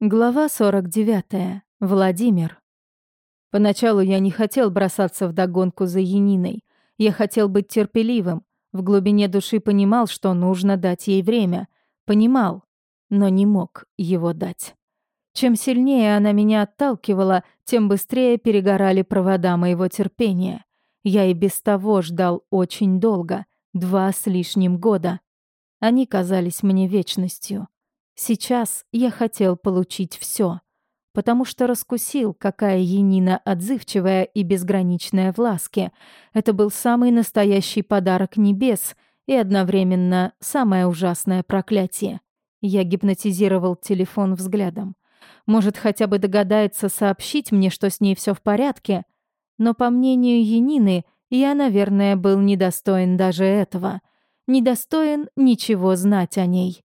Глава 49. Владимир. Поначалу я не хотел бросаться в догонку за Яниной. Я хотел быть терпеливым. В глубине души понимал, что нужно дать ей время. Понимал, но не мог его дать. Чем сильнее она меня отталкивала, тем быстрее перегорали провода моего терпения. Я и без того ждал очень долго, два с лишним года. Они казались мне вечностью. Сейчас я хотел получить все, потому что раскусил, какая Енина отзывчивая и безграничная в ласке. Это был самый настоящий подарок небес и одновременно самое ужасное проклятие. Я гипнотизировал телефон взглядом. Может, хотя бы догадается сообщить мне, что с ней все в порядке. Но, по мнению Енины, я, наверное, был недостоин даже этого. Недостоин ничего знать о ней.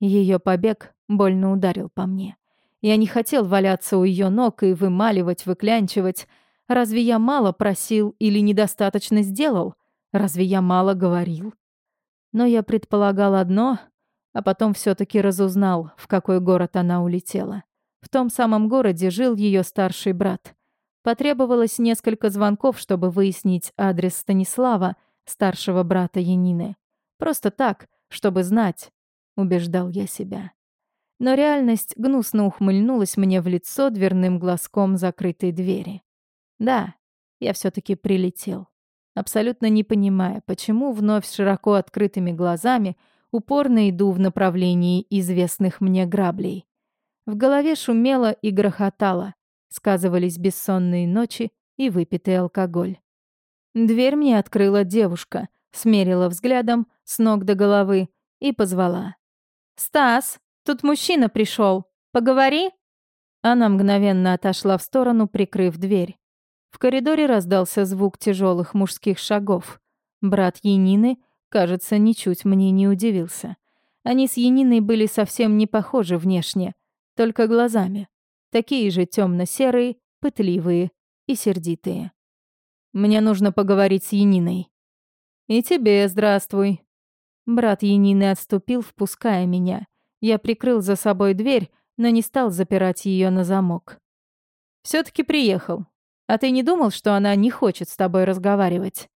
Ее побег больно ударил по мне. Я не хотел валяться у ее ног и вымаливать, выклянчивать. Разве я мало просил или недостаточно сделал? Разве я мало говорил? Но я предполагал одно, а потом все таки разузнал, в какой город она улетела. В том самом городе жил ее старший брат. Потребовалось несколько звонков, чтобы выяснить адрес Станислава, старшего брата Янины. Просто так, чтобы знать, убеждал я себя. Но реальность гнусно ухмыльнулась мне в лицо дверным глазком закрытой двери. Да, я все таки прилетел. Абсолютно не понимая, почему вновь широко открытыми глазами упорно иду в направлении известных мне граблей. В голове шумело и грохотало, сказывались бессонные ночи и выпитый алкоголь. Дверь мне открыла девушка, смерила взглядом с ног до головы и позвала. «Стас, тут мужчина пришел. Поговори?» Она мгновенно отошла в сторону, прикрыв дверь. В коридоре раздался звук тяжелых мужских шагов. Брат Янины, кажется, ничуть мне не удивился. Они с Яниной были совсем не похожи внешне, только глазами. Такие же темно-серые, пытливые и сердитые. «Мне нужно поговорить с Яниной». «И тебе здравствуй», Брат Янины отступил, впуская меня. Я прикрыл за собой дверь, но не стал запирать ее на замок. все таки приехал. А ты не думал, что она не хочет с тобой разговаривать?»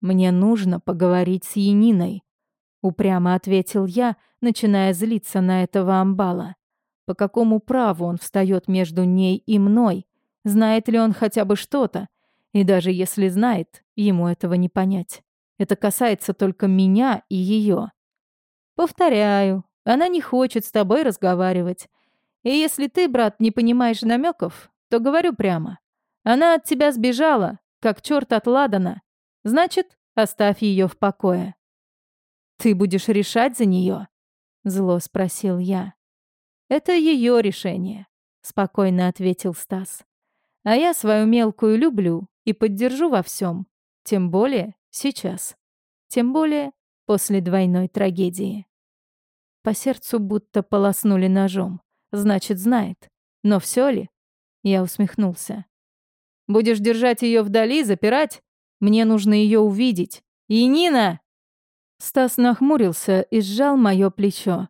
«Мне нужно поговорить с Яниной», — упрямо ответил я, начиная злиться на этого амбала. «По какому праву он встает между ней и мной? Знает ли он хотя бы что-то? И даже если знает, ему этого не понять». Это касается только меня и ее. Повторяю, она не хочет с тобой разговаривать. И если ты, брат, не понимаешь намеков, то говорю прямо. Она от тебя сбежала, как черт от Ладана. Значит, оставь ее в покое. Ты будешь решать за нее? Зло спросил я. Это ее решение, спокойно ответил Стас. А я свою мелкую люблю и поддержу во всем. Тем более Сейчас. Тем более после двойной трагедии. По сердцу будто полоснули ножом. Значит, знает. Но все ли? Я усмехнулся. Будешь держать ее вдали, запирать? Мне нужно ее увидеть. И Нина! Стас нахмурился и сжал мое плечо.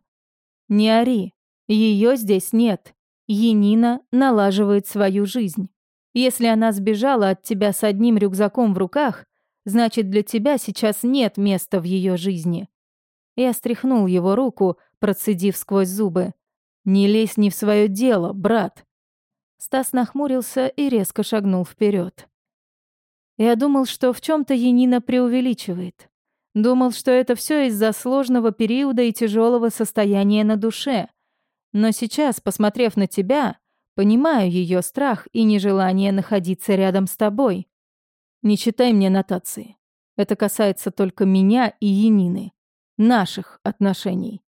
Не ори. Ее здесь нет. Енина налаживает свою жизнь. Если она сбежала от тебя с одним рюкзаком в руках, Значит, для тебя сейчас нет места в ее жизни. Я стряхнул его руку, процедив сквозь зубы. «Не лезь не в свое дело, брат!» Стас нахмурился и резко шагнул вперед. Я думал, что в чем то Енина преувеличивает. Думал, что это все из-за сложного периода и тяжелого состояния на душе. Но сейчас, посмотрев на тебя, понимаю ее страх и нежелание находиться рядом с тобой. Не читай мне нотации. Это касается только меня и Янины. Наших отношений.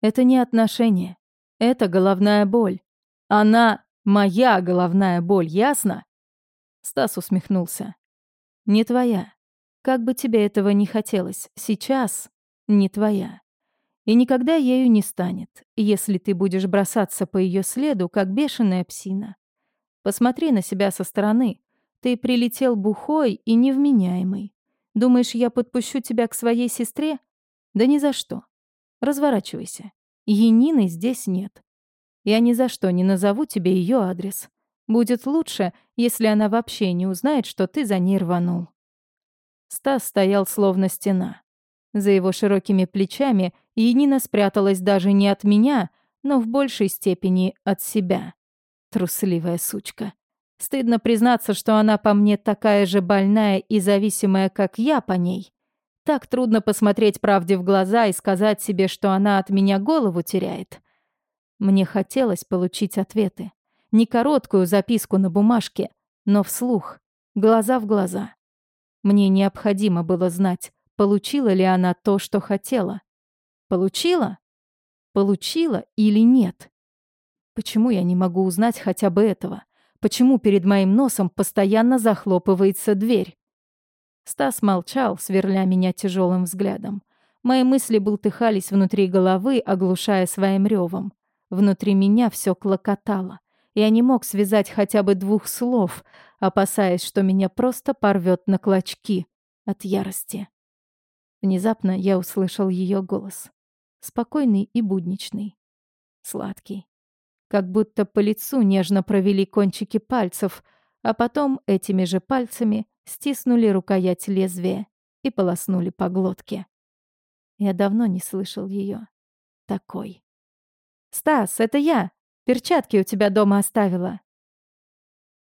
Это не отношения. Это головная боль. Она моя головная боль, ясно? Стас усмехнулся. Не твоя. Как бы тебе этого не хотелось, сейчас не твоя. И никогда ею не станет, если ты будешь бросаться по ее следу, как бешеная псина. Посмотри на себя со стороны. Ты прилетел бухой и невменяемый. Думаешь, я подпущу тебя к своей сестре? Да ни за что. Разворачивайся. Янины здесь нет. Я ни за что не назову тебе ее адрес. Будет лучше, если она вообще не узнает, что ты за ней рванул». Стас стоял словно стена. За его широкими плечами Янина спряталась даже не от меня, но в большей степени от себя. Трусливая сучка. Стыдно признаться, что она по мне такая же больная и зависимая, как я по ней. Так трудно посмотреть правде в глаза и сказать себе, что она от меня голову теряет. Мне хотелось получить ответы. Не короткую записку на бумажке, но вслух, глаза в глаза. Мне необходимо было знать, получила ли она то, что хотела. Получила? Получила или нет? Почему я не могу узнать хотя бы этого? Почему перед моим носом постоянно захлопывается дверь? Стас молчал, сверля меня тяжелым взглядом. Мои мысли бултыхались внутри головы, оглушая своим ревом. Внутри меня все клокотало. Я не мог связать хотя бы двух слов, опасаясь, что меня просто порвет на клочки от ярости. Внезапно я услышал ее голос. Спокойный и будничный. Сладкий. Как будто по лицу нежно провели кончики пальцев, а потом этими же пальцами стиснули рукоять лезвия и полоснули по глотке. Я давно не слышал ее. Такой. «Стас, это я! Перчатки у тебя дома оставила!»